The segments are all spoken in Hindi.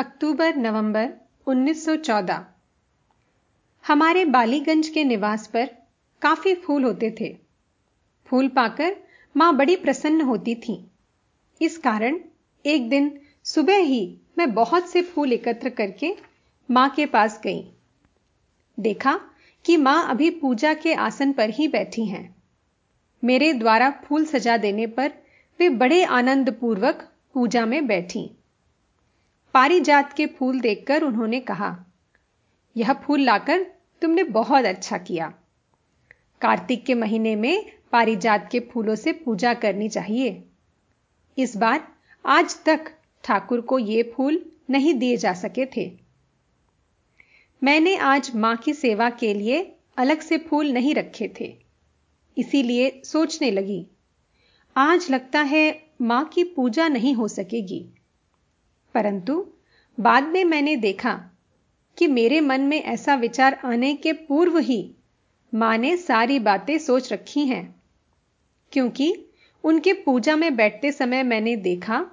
अक्टूबर, नवंबर 1914 हमारे बालीगंज के निवास पर काफ़ी फूल होते थे। फूल पाकर माँ बड़ी प्रसन्न होती थी। इस कारण एक दिन सुबह ही मैं बहुत से फूल एकत्र करके माँ के पास गई। देखा कि माँ अभी पूजा के आसन पर ही बैठी हैं। मेरे द्वारा फूल सजा देने पर वे बड़े आनंद पूर्वक पूजा में बैठी। पारिजात के फूल देखकर उन्होंने कहा, यह फूल लाकर तुमने बहुत अच्छा किया। कार्तिक के महीने में पारिजात के फूलों से पूजा करनी चाहिए। इस बार आज तक ठाकुर को ये फूल नहीं दिए जा सके थे। मैंने आज माँ की सेवा के लिए अलग से फूल नहीं रखे थे, इसीलिए सोचने लगी। आज लगता है माँ की पूजा नहीं हो सकेगी। परंतु बाद में मैंने देखा कि मेरे मन में ऐसा विचार आने के पूर्व ही माँ ने सारी बातें सोच रखी हैं, क्योंकि उनके पूजा में बैठते समय मैंने देखा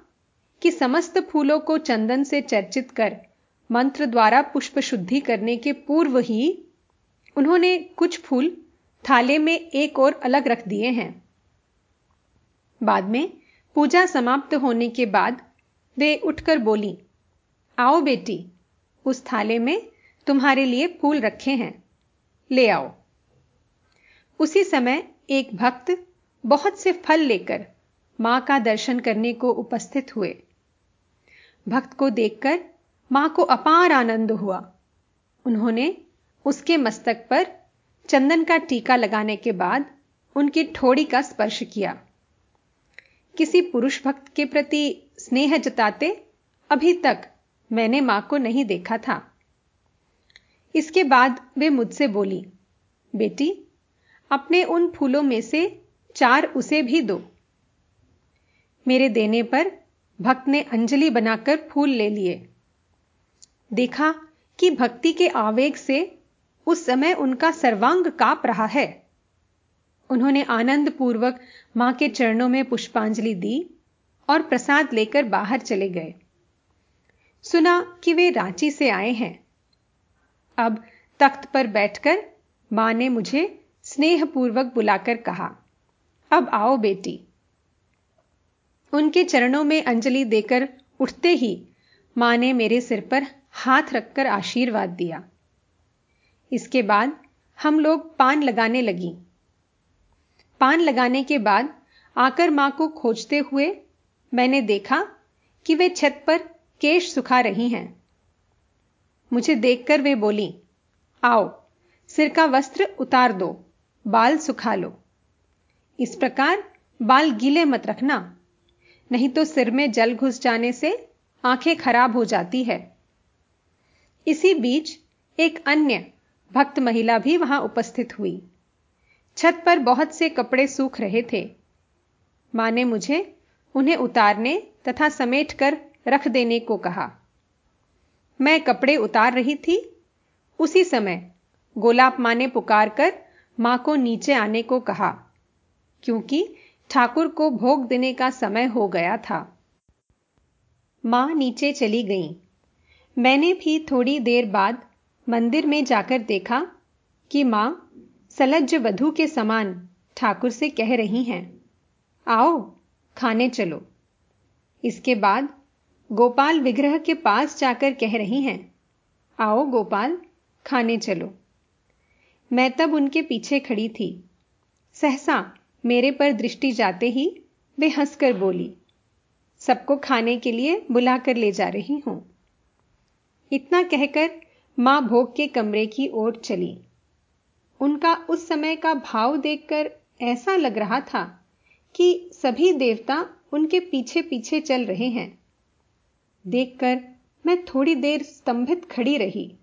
कि समस्त फूलों को चंदन से चर्चित कर, मंत्र द्वारा पुष्प शुद्धि करने के पूर्व ही उन्होंने कुछ फूल थाले में एक और अलग रख दिए हैं। बाद में पूजा समाप्त होने के बाद वे उठकर बोली, आओ बेटी, उस थाले में तुम्हारे लिए फूल रखे हैं, ले आओ। उसी समय एक भक्त बहुत से फल लेकर माँ का दर्शन करने को उपस्थित हुए। भक्त को देखकर माँ को अपार आनंद हुआ। उन्होंने उसके मस्तक पर चंदन का टीका लगाने के बाद उनकी ठोड़ी का स्पर्श किया। किसी पुरुष भक्त के प्रति स्नेह जताते, अभी तक मैंने माँ को नहीं देखा था। इसके बाद वे मुझसे बोली, बेटी, अपने उन फूलों में से चार उसे भी दो। मेरे देने पर भक्त ने अंजलि बनाकर फूल ले लिए। देखा कि भक्ति के आवेग से उस समय उनका सर्वांग काप रहा है। उन्होंने आनंद पूर्वक माँ के चरणों में पुष्पांजलि दी और प्रसाद लेकर बाहर चले गए। सुना कि वे रांची से आए हैं। अब तख्त पर बैठकर माँ ने मुझे स्नेहपूर्वक बुलाकर कहा, अब आओ बेटी। उनके चरणों में अंजलि देकर उठते ही माँ ने मेरे सिर पर हाथ रखकर आशीर्वाद दिया। इसके बाद हम लोग पान लगाने लगी। पान लगाने के बाद आकर माँ को खोजते हुए मैंने देखा कि वे छत पर केश सुखा रही हैं। मुझे देखकर वे बोली, आओ, सिर का वस्त्र उतार दो, बाल सुखा लो। इस प्रकार बाल गीले मत रखना, नहीं तो सिर में जल घुस जाने से आँखें खराब हो जाती है। इसी बीच एक अन्य भक्त महिला भी वहाँ उपस्थित हुई। छत पर बहुत से कपड़े सूख रहे थे। माँ ने मुझे उन्हें उतारने तथा समेट कर रख देने को कहा। मैं कपड़े उतार रही थी। उसी समय गोलाप माँ ने पुकार कर माँ को नीचे आने को कहा, क्योंकि ठाकुर को भोग देने का समय हो गया था। माँ नीचे चली गई। मैंने भी थोड़ी देर बाद मंदिर में जाकर देखा कि माँ सलज्ज वधु के समान ठाकुर से कह रही हैं, आओ, खाने चलो। इसके बाद गोपाल विग्रह के पास जाकर कह रही हैं, आओ गोपाल, खाने चलो। मैं तब उनके पीछे खड़ी थी। सहसा मेरे पर दृष्टि जाते ही वे हंसकर बोली, सबको खाने के लिए बुलाकर ले जा रही हूँ। इतना कहकर माँ भोग के कमरे की ओर चली। उनका उस समय का भाव देखकर ऐसा लग रहा था कि सभी देवता उनके पीछे पीछे चल रहे हैं। देखकर मैं थोड़ी देर स्तंभित खड़ी रही।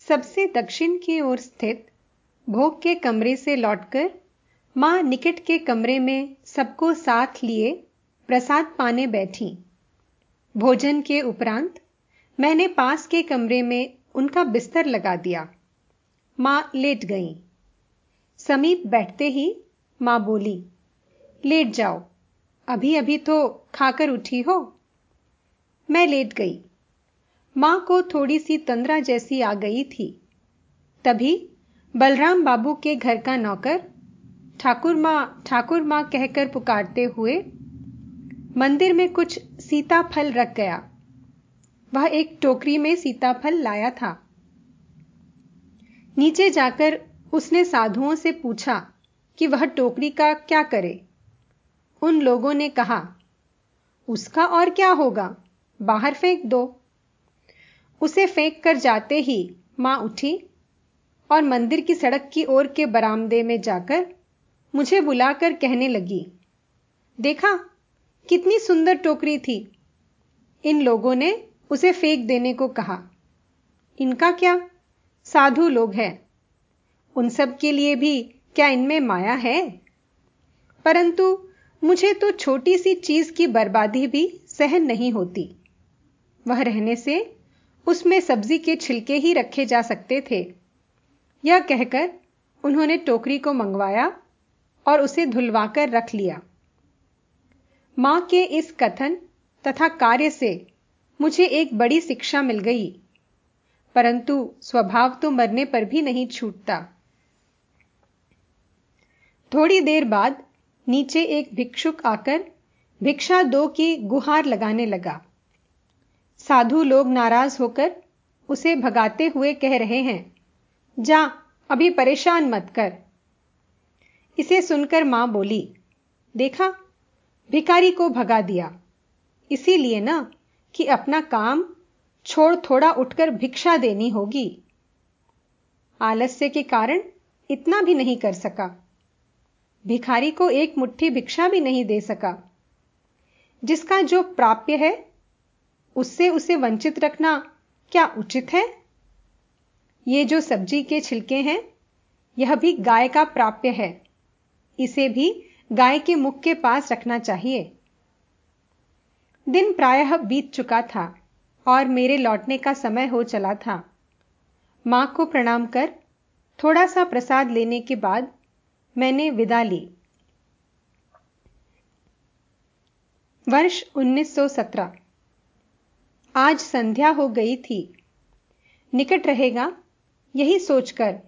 सबसे दक्षिण की ओर स्थित भोग के कमरे से लौटकर माँ निकट के कमरे में सबको साथ लिए प्रसाद पाने बैठी। भोजन के उपरांत मैंने पास के कमरे में उनका बिस्तर लगा दिया। माँ लेट गई। समीप बैठते ही माँ बोली, लेट जाओ। अभी अभी तो खाकर उठी हो? मैं लेट गई। माँ को थोड़ी सी तंद्रा जैसी आ गई थी। तभी बलराम बाबू के घर का नौकर ठाकुर माँ ठाकुर माँ कहकर पुकारते हुए मंदिर में कुछ सीताफल रख गया। वह एक टोकरी में सीताफल लाया था। नीचे जाकर उसने साधुओं से पूछा कि वह टोकरी का क्या करे। उन लोगों ने कहा, उसका और क्या होगा? बाहर फेंक दो। उसे फेंक कर जाते ही माँ उठी और मंदिर की सड़क की ओर के बरामदे में जाकर मुझे बुलाकर कहने लगी, देखा, कितनी सुंदर टोकरी थी। इन लोगों ने उसे फेंक देने को कहा, इनका क्या? साधु लोग हैं। उन सब के लिए भी क्या इनमें माया है? परंतु मुझे तो छोटी सी चीज़ की बर्बादी भी सहन नहीं होती। वह रहने से उसमें सब्ज़ी के छिलके ही रखे जा सकते थे। यह कहकर उन्होंने टोकरी को मंगवाया और उसे धुलवाकर रख लिया। माँ के इस कथन तथा कार्य से मुझे एक बड़ी शिक्षा मिल गई। परंतु स्वभाव तो मरने पर भी नहीं छूटता। थोड़ी देर बाद नीचे एक भिक्षुक आकर भिक्षा दो की गुहार लगाने लगा। साधु लोग नाराज़ होकर उसे भगाते हुए कह रहे हैं, जा, अभी परेशान मत कर। इसे सुनकर माँ बोली, देखा भिकारी को भगा दिया। इसीलिए ना कि अपना काम छोड़ थोड़ा उठकर भिक्षा देनी होगी। आलस्य के कारण इतना भी नहीं कर सका। भिखारी को एक मुट्ठी भिक्षा भी नहीं दे सका। जिसका जो प्राप्य है, उससे उसे वंचित रखना क्या उचित है? ये जो सब्ज़ी के छिलके हैं, यह भी गाय का प्राप्य है। इसे भी गाय के मुख के पास रखना चाहिए। दिन प्रायः बीत चुका था। और मेरे लौटने का समय हो चला था। माँ को प्रणाम कर, थोड़ा सा प्रसाद लेने के बाद मैंने विदा ली। वर्ष 1917 आज संध्या हो गई थी। निकट रहेगा, यही सोचकर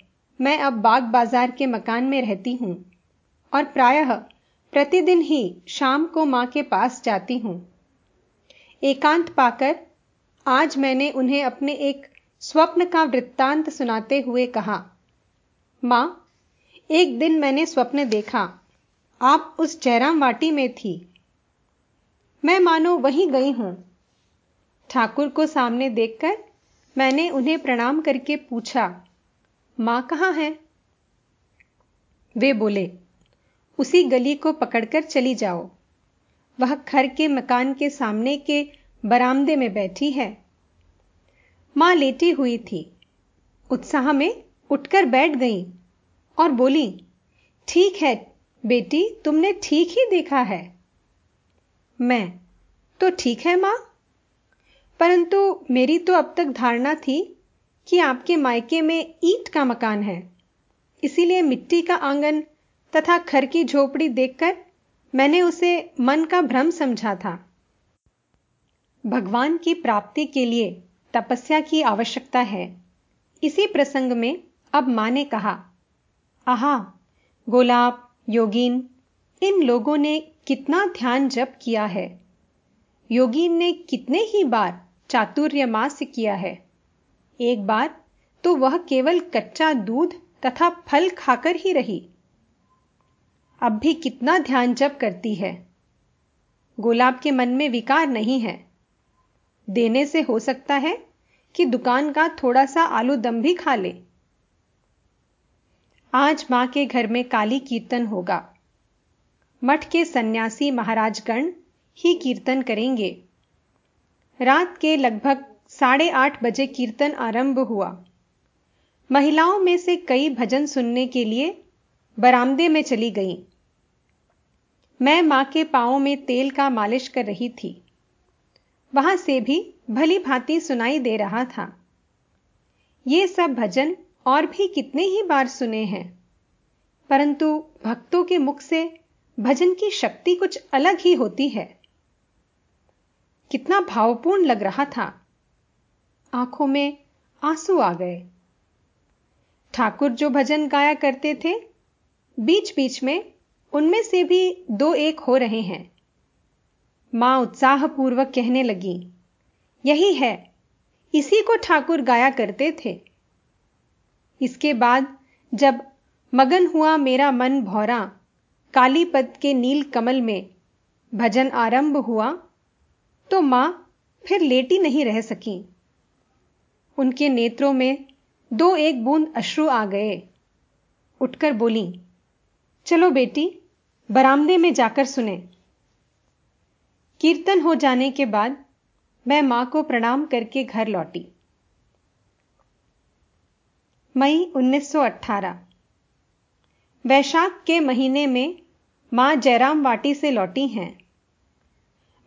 मैं अब बाग बाज़ार के मकान में रहती हूँ और प्रायः प्रतिदिन ही शाम को माँ के पास जाती हूँ। एकांत पाकर आज मैंने उन्हें अपने एक स्वप्न का वृत्तांत सुनाते हुए कहा, माँ, एक दिन मैंने स्वप्न देखा। आप उस जयराम वाटी में थी। मैं मानो वहीं गई हूँ। ठाकुर को सामने देखकर मैंने उन्हें प्रणाम करके पूछा, माँ कहाँ है? वे बोले, उसी गली को पकड़कर चली जाओ। वह घर के मकान के सामने के बरामदे में बैठी है। माँ लेटी हुई थी। उत्साह में उठकर बैठ गई और बोली, ठीक है, बेटी, तुमने ठीक ही देखा है। मैं? तो ठीक है, माँ। परंतु मेरी तो अब तक धारणा थी कि आपके मायके में ईंट का मकान है। इसीलिए मिट्टी का आँगन तथा खर की झोपड़ी देखकर मैंने उसे मन का भ्रम समझा था। भगवान की प्राप्ति के लिए तपस्या की आवश्यकता है। इसी प्रसंग में अब माँ ने कहा, आहा, गोलाब, योगीन, इन लोगों ने कितना ध्यान जप किया है। योगीन ने कितने ही बार चातुर्य मास्य किया है। एक बार तो वह केवल कच्चा दूध तथा फल खाकर ही रही। अब भी कितना ध्यान जप करती है। गोलाब के मन में विकार नहीं है। देने से हो सकता है कि दुकान का थोड़ा सा आलू दम भी खा ले। आज माँ के घर में काली कीर्तन होगा। मठ के सन्यासी महाराजगण ही कीर्तन करेंगे। रात के लगभग साढ़े आठ बजे कीर्तन आरंभ हुआ। महिलाओं में से कई भजन सुनने के लिए बरामदे में चली गईं। मैं माँ के पांवों में तेल का मालिश कर रही थी। वहाँ से भी भली भांति सुनाई दे रहा था। ये सब भजन और भी कितने ही बार सुने हैं, परंतु भक्तों के मुख से भजन की शक्ति कुछ अलग ही होती है। कितना भावपूर्ण लग रहा था। आँखों में आँसू आ गए। ठाकुर जो भजन गाया करते थे बीच बीच में उनमें से भी दो एक हो रहे हैं। माँ उत्साहपूर्वक कहने लगी, यही है। इसी को ठाकुर गाया करते थे। इसके बाद जब मगन हुआ मेरा मन भौरा, कालीपद के नील कमल में भजन आरंभ हुआ तो माँ फिर लेटी नहीं रह सकी। उनके नेत्रों में दो एक बूंद अश्रु आ गए। उठकर बोली, चलो बेटी, बरामदे में जाकर सुने। कीर्तन हो जाने के बाद मैं माँ को प्रणाम करके घर लौटी। मई 1918 वैशाख के महीने में माँ जयराम वाटी से लौटी हैं।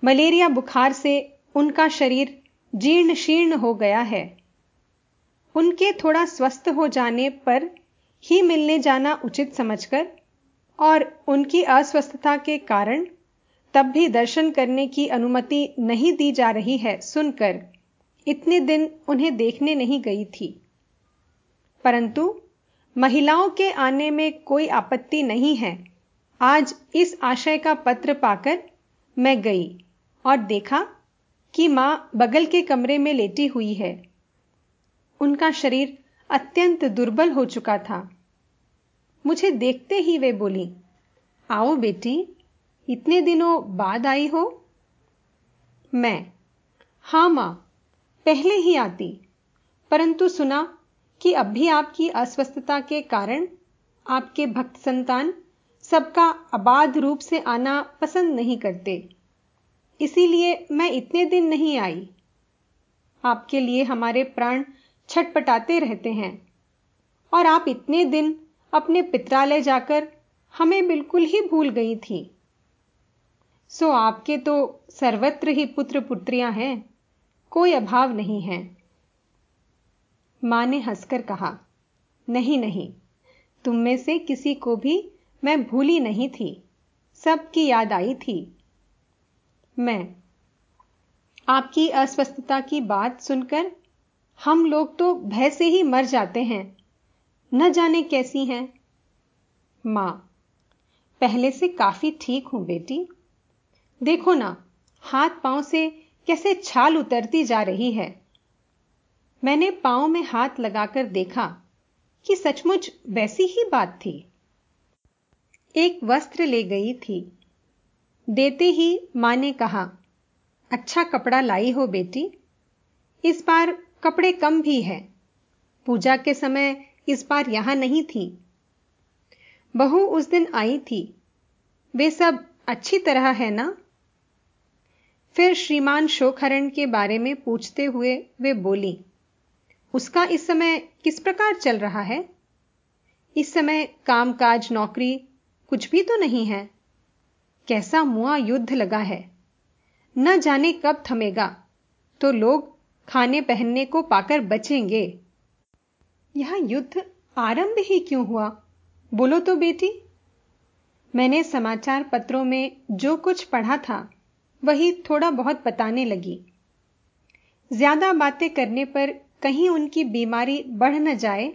मलेरिया बुखार से उनका शरीर जीर्ण शीर्ण हो गया है। उनके थोड़ा स्वस्थ हो जाने पर ही मिलने जाना उचित समझकर और उनकी अस्वस्थता के कारण तब भी दर्शन करने की अनुमति नहीं दी जा रही है सुनकर। इतने दिन उन्हें देखने नहीं गई थी। परंतु महिलाओं के आने में कोई आपत्ति नहीं है। आज इस आशय का पत्र पाकर मैं गई और देखा कि माँ बगल के कमरे में लेटी हुई है। उनका शरीर अत्यंत दुर्बल हो चुका था। मुझे देखते ही वे बोली, आओ बेटी इतने दिनों बाद आई हो? मैं। हाँ माँ, पहले ही आती। परंतु सुना कि अब भी आपकी अस्वस्थता के कारण आपके भक्त संतान सबका अबाध रूप से आना पसंद नहीं करते। इसीलिए मैं इतने दिन नहीं आई। आपके लिए हमारे प्राण छटपटाते रहते हैं। और आप इतने दिन अपने पित्रालय जाकर हमें बिल्कुल ही भूल गई थी। सो आपके तो सर्वत्र ही पुत्र पुत्रियाँ हैं, कोई अभाव नहीं है। माँ ने हंसकर कहा, नहीं नहीं, तुम में से किसी को भी मैं भूली नहीं थी सबकी याद आई थी। मैं, आपकी अस्वस्थता की बात सुनकर हम लोग तो भय से ही मर जाते हैं, न जाने कैसी हैं। माँ, पहले से काफ़ी ठीक हूँ बेटी। देखो ना, हाथ पाँव से कैसे छाल उतरती जा रही है। मैंने पाँव में हाथ लगाकर देखा कि सचमुच वैसी ही बात थी। एक वस्त्र ले गई थी। देते ही माँ ने कहा अच्छा कपड़ा लाई हो बेटी, इस बार कपड़े कम भी है। पूजा के समय इस बार यहाँ नहीं थी। बहू उस दिन आई थी। वे सब अच्छी तरह है ना? फिर श्रीमान शोकहरण के बारे में पूछते हुए वे बोली, उसका इस समय किस प्रकार चल रहा है? इस समय कामकाज, नौकरी कुछ भी तो नहीं है। कैसा मुआ युद्ध लगा है। न जाने कब थमेगा तो लोग खाने पहनने को पाकर बचेंगे। यह युद्ध आरंभ ही क्यों हुआ? बोलो तो बेटी। मैंने समाचार पत्रों में जो कुछ पढ़ा था वही थोड़ा बहुत बताने लगी। ज़्यादा बातें करने पर कहीं उनकी बीमारी बढ़ न जाए,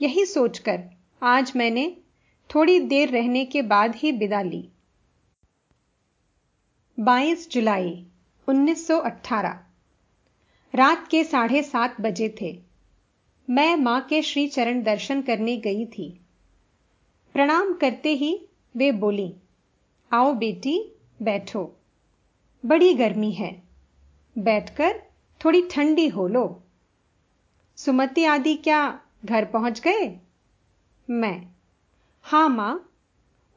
यही सोचकर आज मैंने थोड़ी देर रहने के बाद ही विदा ली। 22 जुलाई 1918 रात के साढ़े सात बजे थे। मैं माँ के श्री चरण दर्शन करने गई थी। प्रणाम करते ही वे बोली, आओ बेटी, बैठो। बड़ी गर्मी है। बैठकर थोड़ी ठंडी हो लो। सुमति आदि क्या घर पहुँच गए? मैं। हाँ माँ,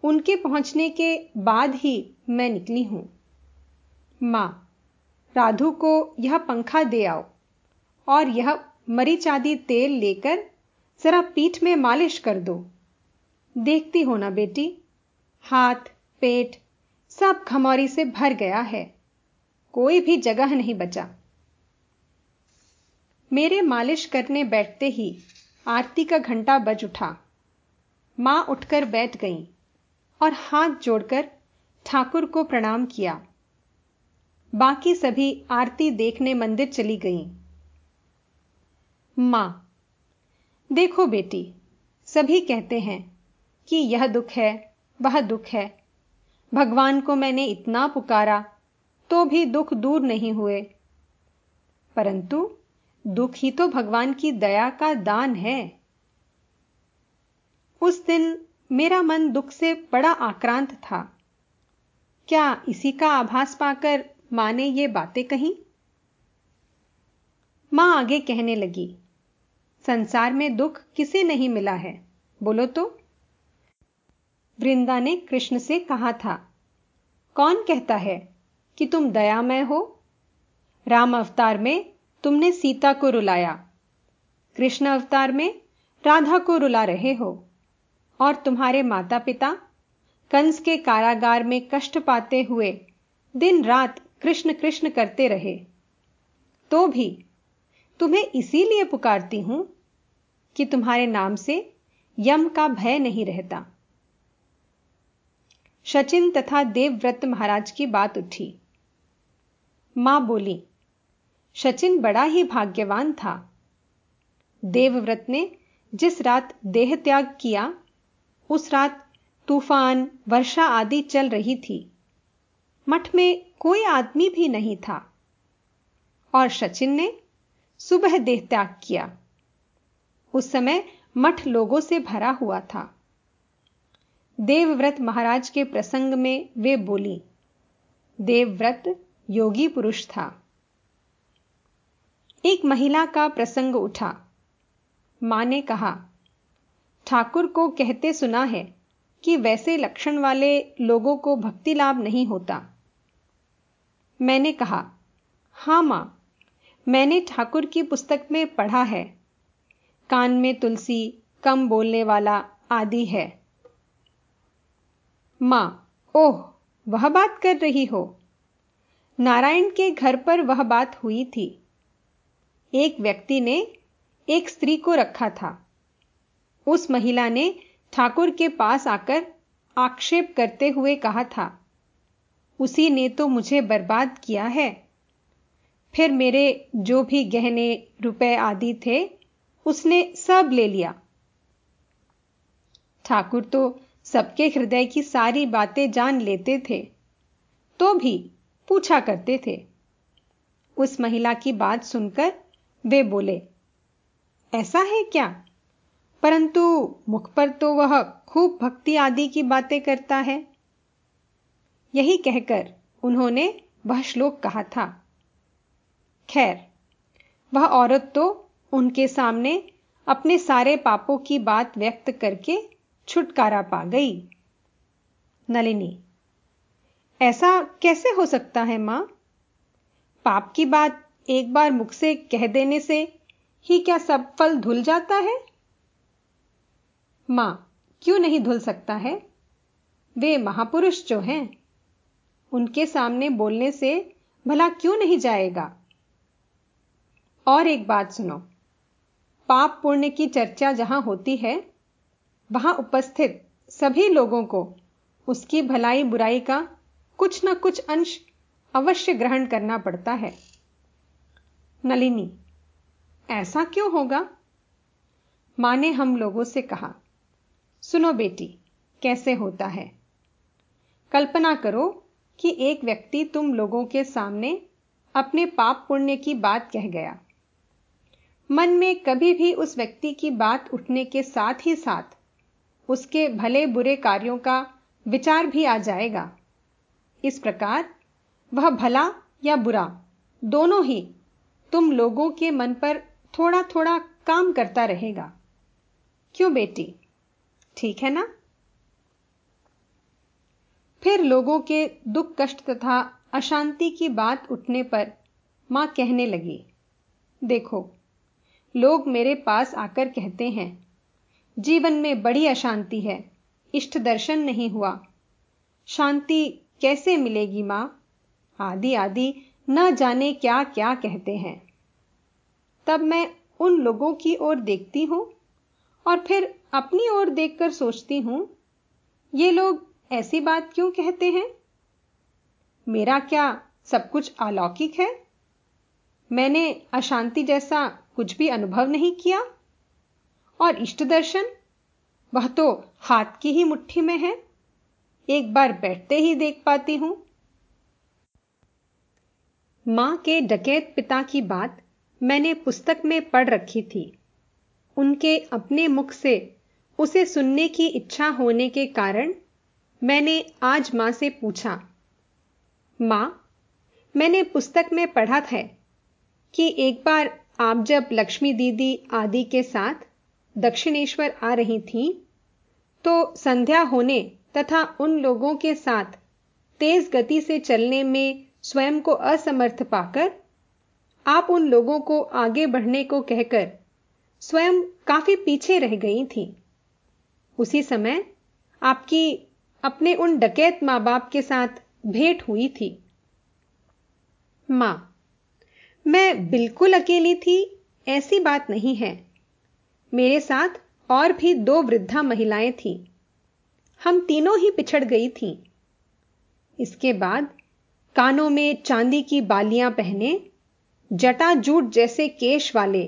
उनके पहुँचने के बाद ही मैं निकली हूँ। माँ, राधु को यह पंखा दे आओ और यह मरीच आदि तेल लेकर जरा पीठ में मालिश कर दो। देखती हो ना बेटी, हाथ, पेट सब खमौरी से भर गया है। कोई भी जगह नहीं बचा। मेरे मालिश करने बैठते ही आरती का घंटा बज उठा। माँ उठकर बैठ गई और हाथ जोड़कर ठाकुर को प्रणाम किया। बाकी सभी आरती देखने मंदिर चली गईं। माँ, देखो बेटी, सभी कहते हैं कि यह दुख है, वह दुख है। भगवान को मैंने इतना पुकारा तो भी दुख दूर नहीं हुए। परंतु दुख ही तो भगवान की दया का दान है। उस दिन मेरा मन दुख से बड़ा आक्रांत था। क्या इसी का आभास पाकर माँ ने ये बातें कही? माँ आगे कहने लगी, संसार में दुख किसे नहीं मिला है? बोलो तो। वृंदा ने कृष्ण से कहा था, कौन कहता है? कि तुम दयामय हो। राम अवतार में तुमने सीता को रुलाया। कृष्ण अवतार में राधा को रुला रहे हो। और तुम्हारे माता पिता कंस के कारागार में कष्ट पाते हुए दिन रात कृष्ण कृष्ण करते रहे। तो भी तुम्हें इसीलिए पुकारती हूँ कि तुम्हारे नाम से यम का भय नहीं रहता। सचिन तथा देवव्रत महाराज की बात उठी। माँ बोली, सचिन बड़ा ही भाग्यवान था। देवव्रत ने जिस रात देह त्याग किया, उस रात तूफ़ान, वर्षा आदि चल रही थी। मठ में कोई आदमी भी नहीं था। और सचिन ने सुबह देह त्याग किया। उस समय मठ लोगों से भरा हुआ था। देवव्रत महाराज के प्रसंग में वे बोली, देवव्रत योगी पुरुष था। एक महिला का प्रसंग उठा। माँ ने कहा, ठाकुर को कहते सुना है कि वैसे लक्षण वाले लोगों को भक्ति लाभ नहीं होता। मैंने कहा, हाँ माँ, मैंने ठाकुर की पुस्तक में पढ़ा है। कान में तुलसी, कम बोलने वाला आदि है। माँ, ओह, वह बात कर रही हो। नारायण के घर पर वह बात हुई थी। एक व्यक्ति ने एक स्त्री को रखा था। उस महिला ने ठाकुर के पास आकर आक्षेप करते हुए कहा था, उसी ने तो मुझे बर्बाद किया है। फिर मेरे जो भी गहने, रुपए आदि थे, उसने सब ले लिया। ठाकुर तो सबके हृदय की सारी बातें जान लेते थे। तो भी पूछा करते थे। उस महिला की बात सुनकर वे बोले, ऐसा है क्या? परंतु मुख पर तो वह खूब भक्ति आदि की बातें करता है। यही कहकर उन्होंने वह श्लोक कहा था। खैर, वह औरत तो उनके सामने अपने सारे पापों की बात व्यक्त करके छुटकारा पा गई। नलिनी ऐसा कैसे हो सकता है, माँ? पाप की बात एक बार मुख से कह देने से ही क्या सब फल धुल जाता है? माँ, क्यों नहीं धुल सकता है? वे महापुरुष जो हैं, उनके सामने बोलने से भला क्यों नहीं जाएगा? और एक बात सुनो, पाप पुण्य की चर्चा जहाँ होती है, वहाँ उपस्थित सभी लोगों को उसकी भलाई बुराई का कुछ ना कुछ अंश अवश्य ग्रहण करना पड़ता है। नलिनी, ऐसा क्यों होगा? माँ ने हम लोगों से कहा, सुनो बेटी, कैसे होता है? कल्पना करो कि एक व्यक्ति तुम लोगों के सामने अपने पाप पुण्य की बात कह गया। मन में कभी भी उस व्यक्ति की बात उठने के साथ ही साथ उसके भले बुरे कार्यों का विचार भी आ जाएगा। इस प्रकार? वह भला या बुरा? दोनों ही तुम लोगों के मन पर थोड़ा थोड़ा काम करता रहेगा। क्यों बेटी? ठीक है ना? फिर लोगों के दुख, कष्ट तथा अशांति की बात उठने पर माँ कहने लगी, देखो, लोग मेरे पास आकर कहते हैं, जीवन में बड़ी अशांति है, इष्ट दर्शन नहीं हुआ, शांति कैसे मिलेगी माँ? आदि आदि, न जाने क्या क्या कहते हैं। तब मैं उन लोगों की ओर देखती हूँ और फिर अपनी ओर देखकर सोचती हूँ, ये लोग ऐसी बात क्यों कहते हैं? मेरा क्या सब कुछ अलौकिक है? मैंने अशांति जैसा कुछ भी अनुभव नहीं किया? और इष्ट दर्शन? वह तो हाथ की ही मुट्ठी में है। एक बार बैठते ही देख पाती हूँ। माँ के डकैत पिता की बात मैंने पुस्तक में पढ़ रखी थी। उनके अपने मुख से उसे सुनने की इच्छा होने के कारण मैंने आज माँ से पूछा माँ मैंने पुस्तक में पढ़ा था कि एक बार आप जब लक्ष्मी दीदी आदि के साथ दक्षिणेश्वर आ रही थीं, तो संध्या होने तथा उन लोगों के साथ तेज गति से चलने में स्वयं को असमर्थ पाकर, आप उन लोगों को आगे बढ़ने को कहकर स्वयं काफ़ी पीछे रह गई थी। उसी समय आपकी अपने उन डकैत माँ बाप के साथ भेंट हुई थी। माँ, मैं बिल्कुल अकेली थी, ऐसी बात नहीं है। मेरे साथ और भी दो वृद्धा महिलाएँ थीं। हम तीनों ही पिछड़ गई थीं। इसके बाद कानों में चांदी की बालियाँ पहने जटाजूट जैसे केश वाले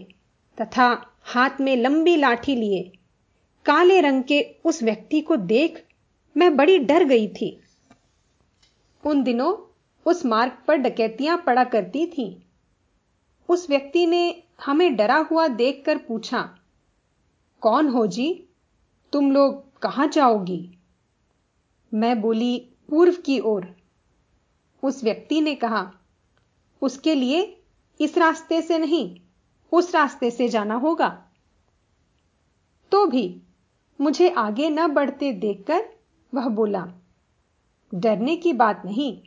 तथा हाथ में लंबी लाठी लिए, काले रंग के उस व्यक्ति को देख मैं बड़ी डर गई थी। उन दिनों उस मार्ग पर डकैतियाँ पड़ा करती थीं। उस व्यक्ति ने हमें डरा हुआ देखकर पूछा, कौन हो जी? तुम लोग कहाँ जाओगी? मैं बोली, पूर्व की ओर। उस व्यक्ति ने कहा, उसके लिए इस रास्ते से नहीं, उस रास्ते से जाना होगा। तो भी मुझे आगे न बढ़ते देखकर वह बोला, डरने की बात नहीं,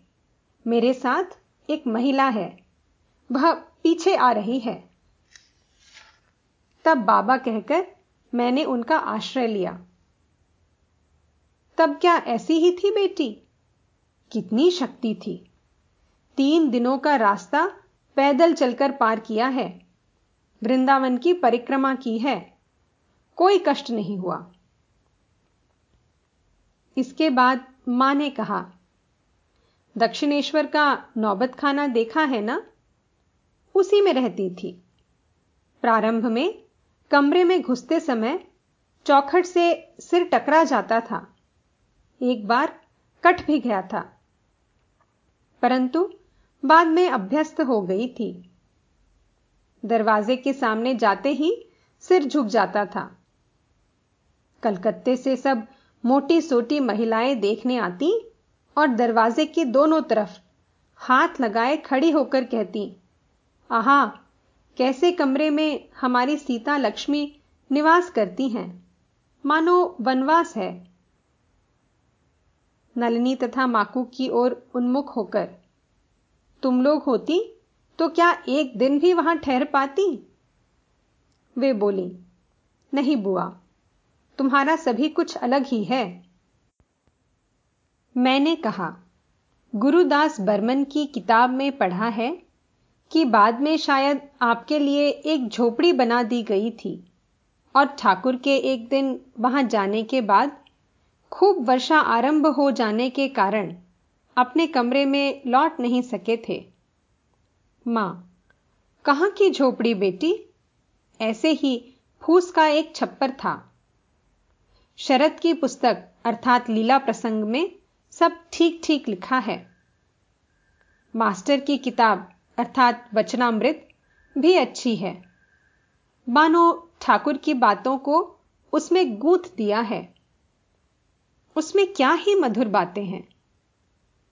मेरे साथ एक महिला है, वह पीछे आ रही है। तब बाबा कहकर मैंने उनका आश्रय लिया। तब क्या ऐसी ही थी बेटी? कितनी शक्ति थी। तीन दिनों का रास्ता पैदल चलकर पार किया है। वृंदावन की परिक्रमा की है। कोई कष्ट नहीं हुआ। इसके बाद माँ ने कहा, दक्षिणेश्वर का नौबत खाना देखा है ना? उसी में रहती थी। प्रारंभ में कमरे में घुसते समय चौखट से सिर टकरा जाता था। एक बार कट भी गया था। परंतु बाद में अभ्यस्त हो गई थी। दरवाजे के सामने जाते ही सिर झुक जाता था। कलकत्ते से सब मोटी सोटी महिलाएँ देखने आती और दरवाजे के दोनों तरफ़ हाथ लगाए खड़ी होकर कहती, आहा, कैसे कमरे में हमारी सीता लक्ष्मी निवास करती हैं? मानो वनवास है। नलिनी तथा माकू की ओर उन्मुख होकर, तुम लोग होती तो क्या एक दिन भी वहाँ ठहर पाती? वे बोली, नहीं बुआ, तुम्हारा सभी कुछ अलग ही है। मैंने कहा, गुरुदास बर्मन की किताब में पढ़ा है कि बाद में शायद आपके लिए एक झोपड़ी बना दी गई थी और ठाकुर के एक दिन वहाँ जाने के बाद खूब वर्षा आरंभ हो जाने के कारण अपने कमरे में लौट नहीं सके थे। माँ, कहाँ की झोपड़ी बेटी? ऐसे ही फूस का एक छप्पर था। शरद की पुस्तक अर्थात लीला प्रसंग में सब ठीक ठीक लिखा है। मास्टर की किताब अर्थात वचनामृत भी अच्छी है। मानो ठाकुर की बातों को उसमें गूंथ दिया है। उसमें क्या ही मधुर बातें हैं।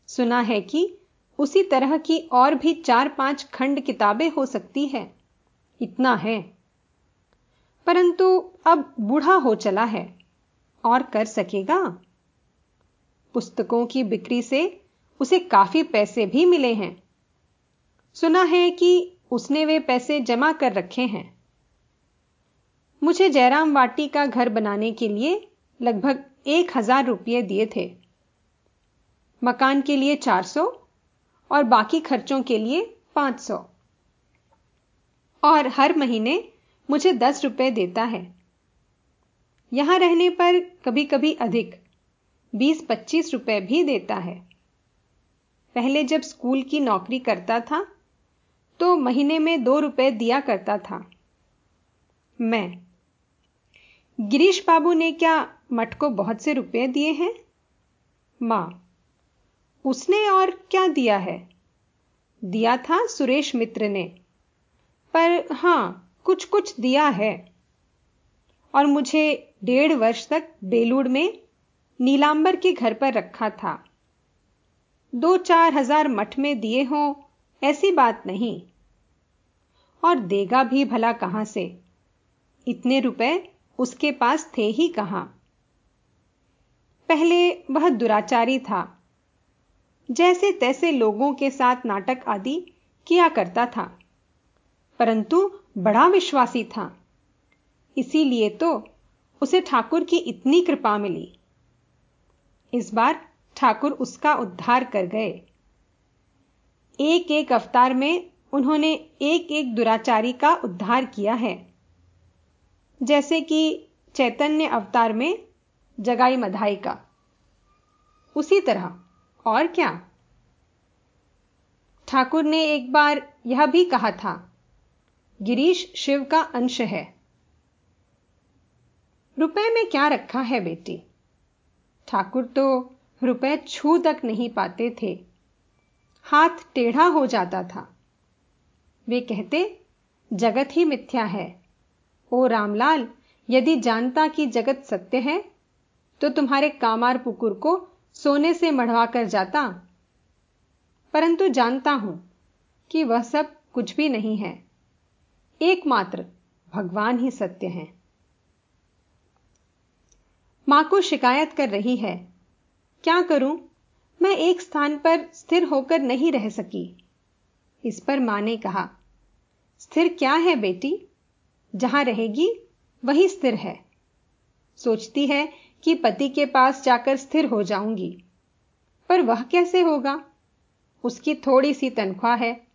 सुना है कि उसी तरह की और भी चार पाँच खंड किताबें हो सकती है। इतना है। परंतु अब बूढ़ा हो चला है। और कर सकेगा? पुस्तकों की बिक्री से उसे काफ़ी पैसे भी मिले हैं। सुना है कि उसने वे पैसे जमा कर रखे हैं। मुझे जयराम वाटी का घर बनाने के लिए लगभग एक हज़ार रुपये दिए थे। मकान के लिए चार सौ और बाकी खर्चों के लिए पाँच सौ। और हर महीने मुझे दस रुपए देता है। यहाँ रहने पर कभी कभी अधिक बीस पच्चीस रुपए भी देता है। पहले जब स्कूल की नौकरी करता था तो महीने में दो रुपए दिया करता था। मैं, गिरीश बाबू ने क्या मठ को बहुत से रुपए दिए हैं? माँ, उसने और क्या दिया है? दिया था सुरेश मित्र ने। पर हाँ कुछ कुछ दिया है। और मुझे डेढ़ वर्ष तक बेलूड़ में नीलांबर के घर पर रखा था। दो चार हज़ार मठ में दिए हों, ऐसी बात नहीं। और देगा भी भला कहाँ से? इतने रुपए उसके पास थे ही कहाँ? पहले वह दुराचारी था। जैसे तैसे लोगों के साथ नाटक आदि किया करता था। परंतु बड़ा विश्वासी था। इसीलिए तो उसे ठाकुर की इतनी कृपा मिली। इस बार ठाकुर उसका उद्धार कर गए। एक एक अवतार में उन्होंने एक एक दुराचारी का उद्धार किया है। जैसे कि चैतन्य अवतार में जगाई मधाई का। उसी तरह, और क्या? ठाकुर ने एक बार यह भी कहा था, गिरीश शिव का अंश है। रुपए में क्या रखा है बेटी? ठाकुर तो रुपए छू तक नहीं पाते थे। हाथ टेढ़ा हो जाता था। वे कहते, जगत ही मिथ्या है। ओ रामलाल, यदि जानता कि जगत सत्य है तो तुम्हारे कामार पुकुर को सोने से मढ़वा कर जाता। परंतु जानता हूँ कि वह सब कुछ भी नहीं है। एकमात्र भगवान ही सत्य है। माँ को शिकायत कर रही है, क्या करूँ? मैं एक स्थान पर स्थिर होकर नहीं रह सकी। इस पर माँ ने कहा, स्थिर क्या है बेटी? जहाँ रहेगी, वही स्थिर है। सोचती है कि पति के पास जाकर स्थिर हो जाऊँगी। पर वह कैसे होगा? उसकी थोड़ी सी तनख्वाह है।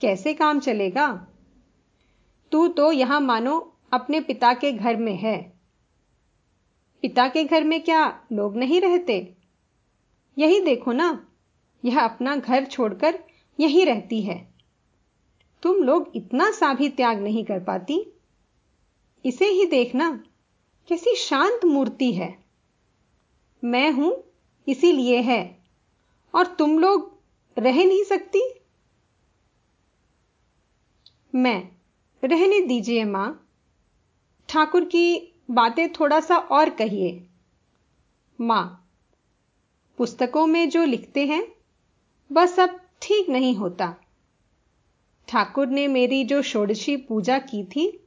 कैसे काम चलेगा? तू तो यहाँ मानो अपने पिता के घर में है। पिता के घर में क्या लोग नहीं रहते? यही देखो ना, यह अपना घर छोड़कर यही रहती है। तुम लोग इतना सा भी त्याग नहीं कर पाती। इसे ही देखना। कैसी शांत मूर्ति है। मैं हूँ, इसीलिए है। और तुम लोग रह नहीं सकती? मैं, रहने दीजिए माँ। ठाकुर की बातें थोड़ा सा और कहिए। माँ, पुस्तकों में जो लिखते हैं वह सब ठीक नहीं होता। ठाकुर ने मेरी जो षोडशी पूजा की थी,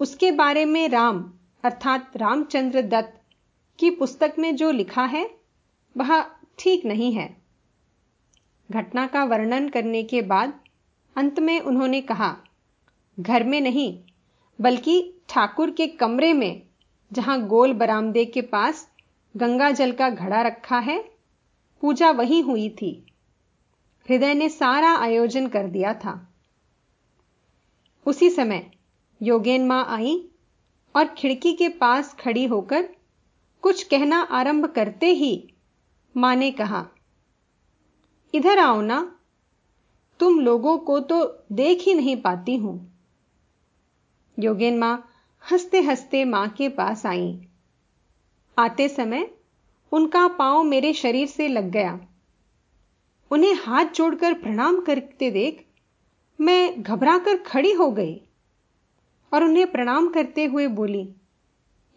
उसके बारे में राम अर्थात रामचंद्र दत्त की पुस्तक में जो लिखा है, वह ठीक नहीं है। घटना का वर्णन करने के बाद अंत में उन्होंने कहा, घर में नहीं, बल्कि ठाकुर के कमरे में, जहाँ गोल बरामदे के पास गंगा जल का घड़ा रखा है, पूजा वही हुई थी। हृदय ने सारा आयोजन कर दिया था। उसी समय योगेन माँ आई और खिड़की के पास खड़ी होकर कुछ कहना आरंभ करते ही माँ ने कहा, इधर आओ ना, तुम लोगों को तो देख ही नहीं पाती हूँ। योगेन माँ हँसते हँसते माँ के पास आई। आते समय उनका पाँव मेरे शरीर से लग गया। उन्हें हाथ जोड़कर प्रणाम करते देख मैं घबराकर खड़ी हो गई। और उन्हें प्रणाम करते हुए बोली,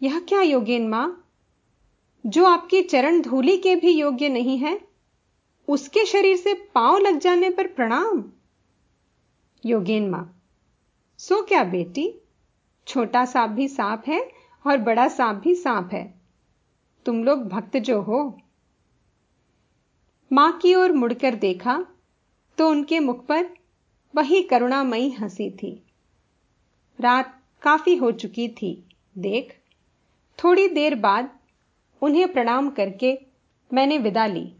यह क्या योगेन माँ? जो आपकी चरण धूली के भी योग्य नहीं है, उसके शरीर से पाँव लग जाने पर प्रणाम। योगेन माँ, सो क्या बेटी? छोटा सांप भी सांप है और बड़ा सांप भी सांप है। तुम लोग भक्त जो हो। माँ की ओर मुड़कर देखा तो उनके मुख पर वही करुणामयी हँसी थी। रात काफ़ी हो चुकी थी। देख, थोड़ी देर बाद उन्हें प्रणाम करके मैंने विदा ली।